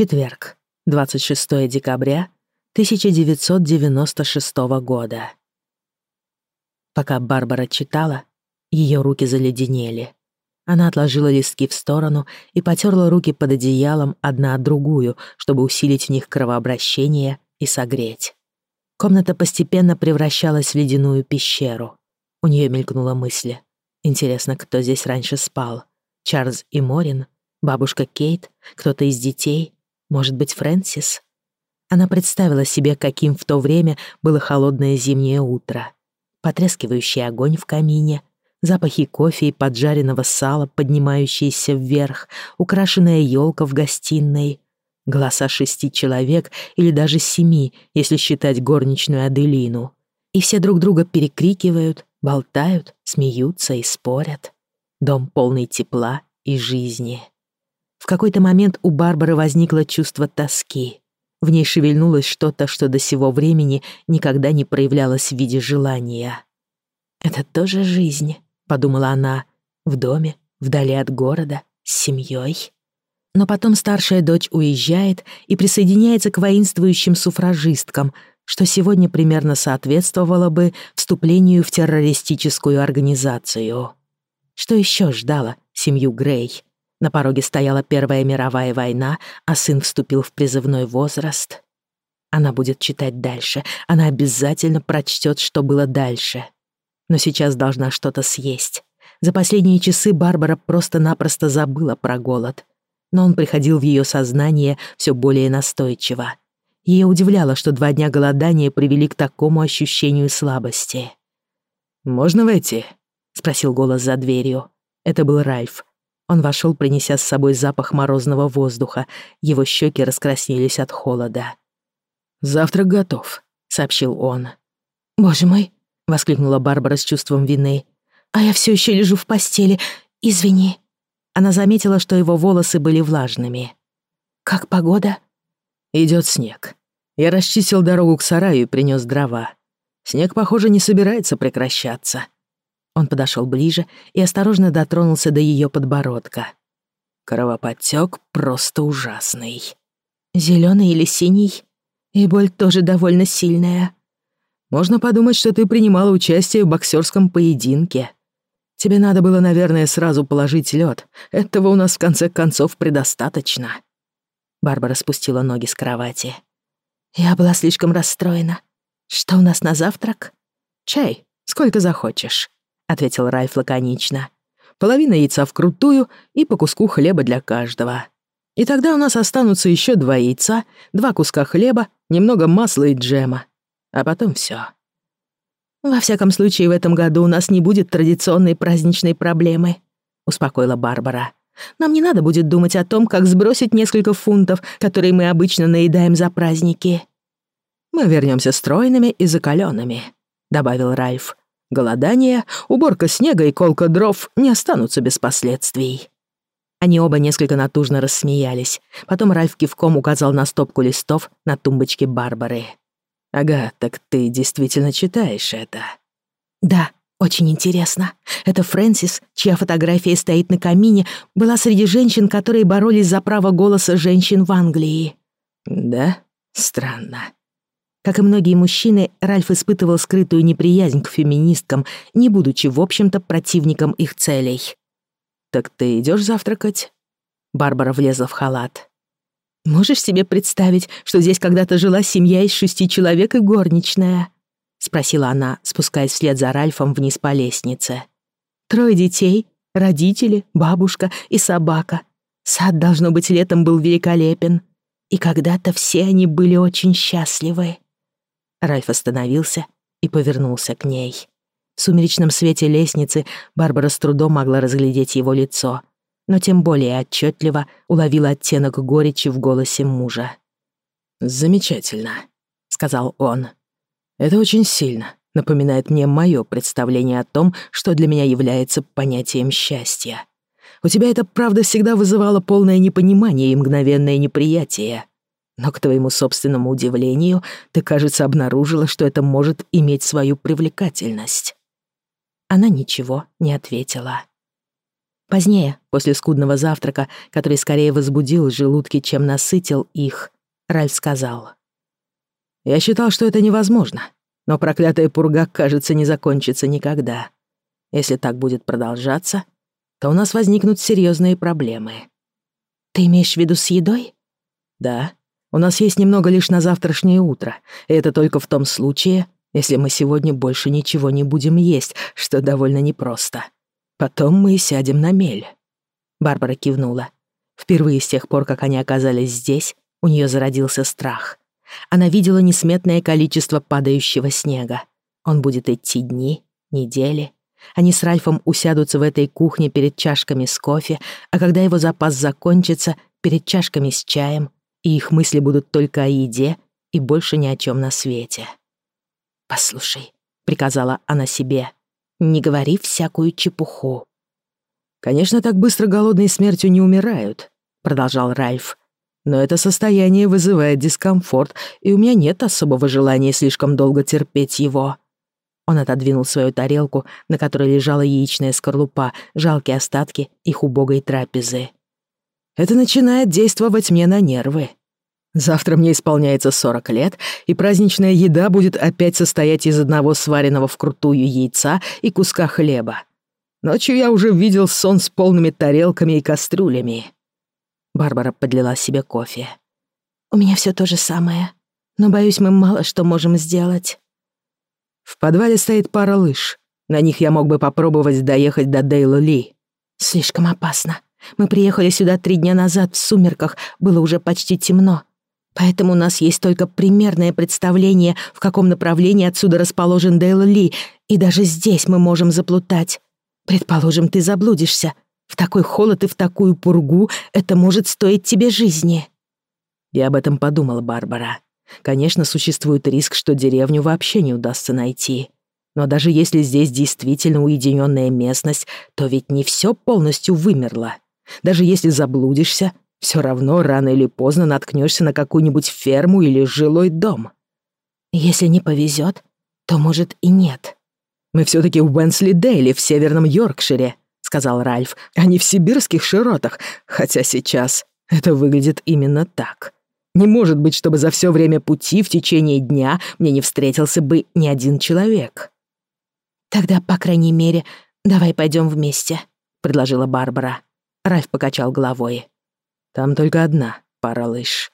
Четверг, 26 декабря 1996 года. Пока Барбара читала, ее руки заледенели. Она отложила листки в сторону и потерла руки под одеялом одна от другую, чтобы усилить в них кровообращение и согреть. Комната постепенно превращалась в ледяную пещеру. У нее мелькнула мысль. Интересно, кто здесь раньше спал? Чарльз и Морин? Бабушка Кейт? Кто-то из детей? Может быть, Фрэнсис? Она представила себе, каким в то время было холодное зимнее утро. Потрескивающий огонь в камине, запахи кофе и поджаренного сала, поднимающиеся вверх, украшенная елка в гостиной, голоса шести человек или даже семи, если считать горничную Аделину. И все друг друга перекрикивают, болтают, смеются и спорят. Дом полный тепла и жизни. В какой-то момент у Барбары возникло чувство тоски. В ней шевельнулось что-то, что до сего времени никогда не проявлялось в виде желания. «Это тоже жизнь», — подумала она, — «в доме, вдали от города, с семьей. Но потом старшая дочь уезжает и присоединяется к воинствующим суфражисткам, что сегодня примерно соответствовало бы вступлению в террористическую организацию. Что еще ждало семью Грей? На пороге стояла Первая мировая война, а сын вступил в призывной возраст. Она будет читать дальше. Она обязательно прочтет, что было дальше. Но сейчас должна что-то съесть. За последние часы Барбара просто-напросто забыла про голод. Но он приходил в ее сознание все более настойчиво. Ее удивляло, что два дня голодания привели к такому ощущению слабости. «Можно войти?» — спросил голос за дверью. Это был Ральф, он вошел, принеся с собой запах морозного воздуха. Его щеки раскраснелись от холода. «Завтрак готов», — сообщил он. «Боже мой!» — воскликнула Барбара с чувством вины. «А я все еще лежу в постели. Извини». Она заметила, что его волосы были влажными. «Как погода?» Идет снег. Я расчистил дорогу к сараю и принес дрова. Снег, похоже, не собирается прекращаться. Он подошел ближе и осторожно дотронулся до ее подбородка. Кровоподтек просто ужасный. Зеленый или синий? И боль тоже довольно сильная. Можно подумать, что ты принимала участие в боксерском поединке. Тебе надо было, наверное, сразу положить лед. Этого у нас в конце концов предостаточно. Барбара спустила ноги с кровати. Я была слишком расстроена. Что у нас на завтрак? Чай, сколько захочешь ответил Райф лаконично. Половина яйца вкрутую и по куску хлеба для каждого. И тогда у нас останутся еще два яйца, два куска хлеба, немного масла и джема. А потом все. «Во всяком случае, в этом году у нас не будет традиционной праздничной проблемы», — успокоила Барбара. «Нам не надо будет думать о том, как сбросить несколько фунтов, которые мы обычно наедаем за праздники». «Мы вернемся стройными и закаленными, добавил Ральф. Голодание, уборка снега и колка дров не останутся без последствий. Они оба несколько натужно рассмеялись. Потом Ральф кивком указал на стопку листов на тумбочке Барбары. «Ага, так ты действительно читаешь это?» «Да, очень интересно. Это Фрэнсис, чья фотография стоит на камине, была среди женщин, которые боролись за право голоса женщин в Англии». «Да? Странно. Как и многие мужчины, Ральф испытывал скрытую неприязнь к феминисткам, не будучи, в общем-то, противником их целей. «Так ты идешь завтракать?» Барбара влезла в халат. «Можешь себе представить, что здесь когда-то жила семья из шести человек и горничная?» — спросила она, спускаясь вслед за Ральфом вниз по лестнице. «Трое детей, родители, бабушка и собака. Сад, должно быть, летом был великолепен. И когда-то все они были очень счастливы». Ральф остановился и повернулся к ней. В сумеречном свете лестницы Барбара с трудом могла разглядеть его лицо, но тем более отчетливо уловила оттенок горечи в голосе мужа. «Замечательно», — сказал он. «Это очень сильно напоминает мне мое представление о том, что для меня является понятием счастья. У тебя это, правда, всегда вызывало полное непонимание и мгновенное неприятие. Но, к твоему собственному удивлению, ты, кажется, обнаружила, что это может иметь свою привлекательность». Она ничего не ответила. Позднее, после скудного завтрака, который скорее возбудил желудки, чем насытил их, Ральф сказал. «Я считал, что это невозможно, но проклятая пурга, кажется, не закончится никогда. Если так будет продолжаться, то у нас возникнут серьезные проблемы». «Ты имеешь в виду с едой?» «Да. У нас есть немного лишь на завтрашнее утро, и это только в том случае, если мы сегодня больше ничего не будем есть, что довольно непросто. Потом мы сядем на мель». Барбара кивнула. Впервые с тех пор, как они оказались здесь, у нее зародился страх. Она видела несметное количество падающего снега. Он будет идти дни, недели. Они с Ральфом усядутся в этой кухне перед чашками с кофе, а когда его запас закончится, перед чашками с чаем и их мысли будут только о еде и больше ни о чем на свете. «Послушай», — приказала она себе, — «не говори всякую чепуху». «Конечно, так быстро голодные смертью не умирают», — продолжал Ральф. «Но это состояние вызывает дискомфорт, и у меня нет особого желания слишком долго терпеть его». Он отодвинул свою тарелку, на которой лежала яичная скорлупа, жалкие остатки их убогой трапезы. Это начинает действовать мне на нервы. Завтра мне исполняется 40 лет, и праздничная еда будет опять состоять из одного сваренного вкрутую яйца и куска хлеба. Ночью я уже видел сон с полными тарелками и кастрюлями. Барбара подлила себе кофе. «У меня все то же самое, но, боюсь, мы мало что можем сделать». В подвале стоит пара лыж. На них я мог бы попробовать доехать до Дейла Ли. «Слишком опасно», мы приехали сюда три дня назад в сумерках, было уже почти темно. Поэтому у нас есть только примерное представление, в каком направлении отсюда расположен Дейл Ли, и даже здесь мы можем заплутать. Предположим, ты заблудишься. В такой холод и в такую пургу это может стоить тебе жизни. Я об этом подумала, Барбара. Конечно, существует риск, что деревню вообще не удастся найти. Но даже если здесь действительно уединенная местность, то ведь не все полностью вымерло. Даже если заблудишься, все равно рано или поздно наткнешься на какую-нибудь ферму или жилой дом. Если не повезет, то, может, и нет. Мы все-таки в Уэнсли-Дейли в Северном Йоркшире, сказал Ральф, а не в сибирских широтах, хотя сейчас это выглядит именно так. Не может быть, чтобы за все время пути в течение дня мне не встретился бы ни один человек. Тогда, по крайней мере, давай пойдем вместе, предложила Барбара. Райф покачал головой. «Там только одна пара лыж».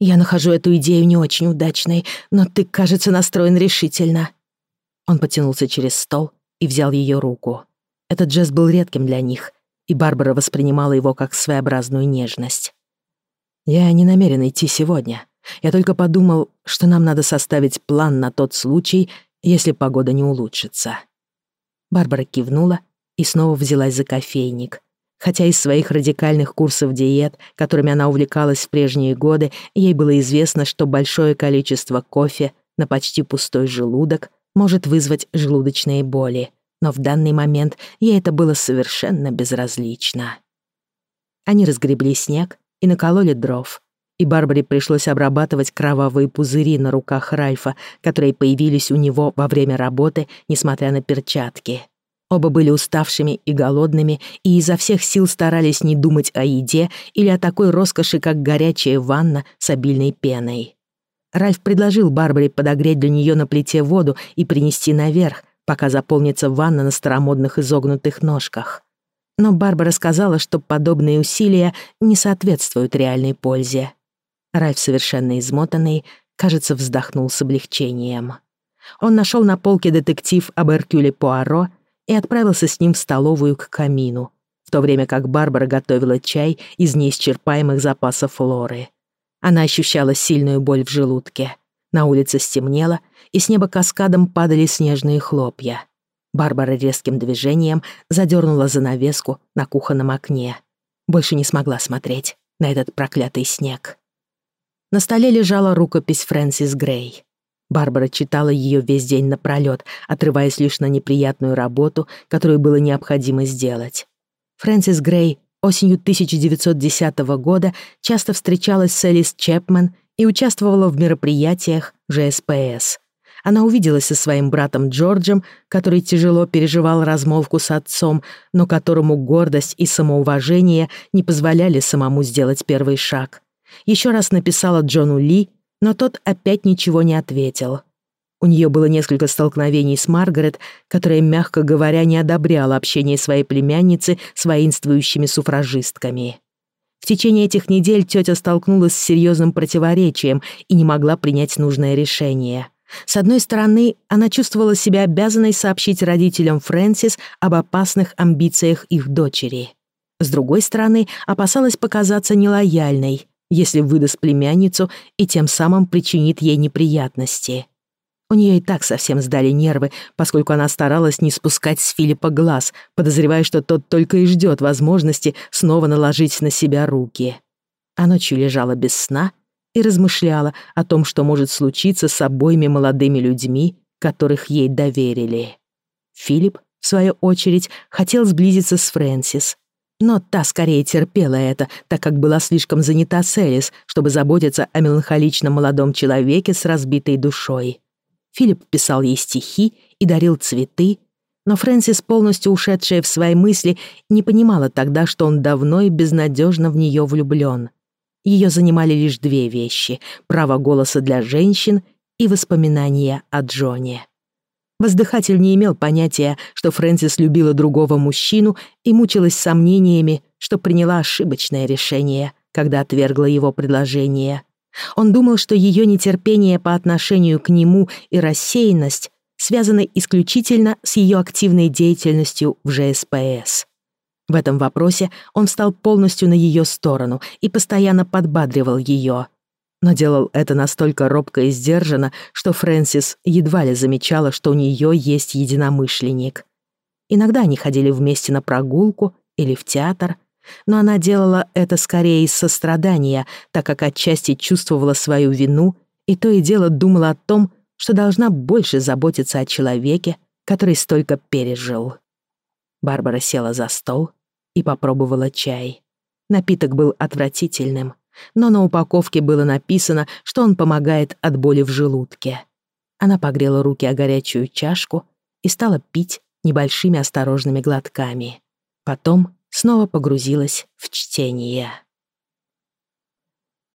«Я нахожу эту идею не очень удачной, но ты, кажется, настроен решительно». Он потянулся через стол и взял ее руку. Этот жест был редким для них, и Барбара воспринимала его как своеобразную нежность. «Я не намерен идти сегодня. Я только подумал, что нам надо составить план на тот случай, если погода не улучшится». Барбара кивнула и снова взялась за кофейник, хотя из своих радикальных курсов диет, которыми она увлекалась в прежние годы, ей было известно, что большое количество кофе на почти пустой желудок может вызвать желудочные боли. Но в данный момент ей это было совершенно безразлично. Они разгребли снег и накололи дров, и Барбаре пришлось обрабатывать кровавые пузыри на руках Ральфа, которые появились у него во время работы, несмотря на перчатки. Оба были уставшими и голодными, и изо всех сил старались не думать о еде или о такой роскоши, как горячая ванна с обильной пеной. Ральф предложил Барбаре подогреть для нее на плите воду и принести наверх, пока заполнится ванна на старомодных изогнутых ножках. Но Барбара сказала, что подобные усилия не соответствуют реальной пользе. Ральф, совершенно измотанный, кажется, вздохнул с облегчением. Он нашел на полке детектив об Эркюле Пуаро — и отправился с ним в столовую к камину, в то время как Барбара готовила чай из неисчерпаемых запасов Лоры. Она ощущала сильную боль в желудке. На улице стемнело, и с неба каскадом падали снежные хлопья. Барбара резким движением задернула занавеску на кухонном окне. Больше не смогла смотреть на этот проклятый снег. На столе лежала рукопись Фрэнсис Грей. Барбара читала ее весь день напролет, отрываясь лишь на неприятную работу, которую было необходимо сделать. Фрэнсис Грей осенью 1910 года часто встречалась с Элис Чепмен и участвовала в мероприятиях ЖСПС. Она увиделась со своим братом Джорджем, который тяжело переживал размолвку с отцом, но которому гордость и самоуважение не позволяли самому сделать первый шаг. Еще раз написала Джону Ли но тот опять ничего не ответил. У нее было несколько столкновений с Маргарет, которая, мягко говоря, не одобряла общение своей племянницы с воинствующими суфражистками. В течение этих недель тетя столкнулась с серьезным противоречием и не могла принять нужное решение. С одной стороны, она чувствовала себя обязанной сообщить родителям Фрэнсис об опасных амбициях их дочери. С другой стороны, опасалась показаться нелояльной, если выдаст племянницу и тем самым причинит ей неприятности. У нее и так совсем сдали нервы, поскольку она старалась не спускать с Филиппа глаз, подозревая, что тот только и ждет возможности снова наложить на себя руки. А ночью лежала без сна и размышляла о том, что может случиться с обоими молодыми людьми, которых ей доверили. Филипп, в свою очередь, хотел сблизиться с Фрэнсис, но та скорее терпела это, так как была слишком занята Селис, чтобы заботиться о меланхоличном молодом человеке с разбитой душой. Филипп писал ей стихи и дарил цветы, но Фрэнсис, полностью ушедшая в свои мысли, не понимала тогда, что он давно и безнадежно в нее влюблен. Ее занимали лишь две вещи — право голоса для женщин и воспоминания о Джоне. Воздыхатель не имел понятия, что Фрэнсис любила другого мужчину и мучилась сомнениями, что приняла ошибочное решение, когда отвергла его предложение. Он думал, что ее нетерпение по отношению к нему и рассеянность связаны исключительно с ее активной деятельностью в ЖСПС. В этом вопросе он встал полностью на ее сторону и постоянно подбадривал ее – но делал это настолько робко и сдержанно, что Фрэнсис едва ли замечала, что у нее есть единомышленник. Иногда они ходили вместе на прогулку или в театр, но она делала это скорее из сострадания, так как отчасти чувствовала свою вину и то и дело думала о том, что должна больше заботиться о человеке, который столько пережил. Барбара села за стол и попробовала чай. Напиток был отвратительным — но на упаковке было написано, что он помогает от боли в желудке. Она погрела руки о горячую чашку и стала пить небольшими осторожными глотками. Потом снова погрузилась в чтение.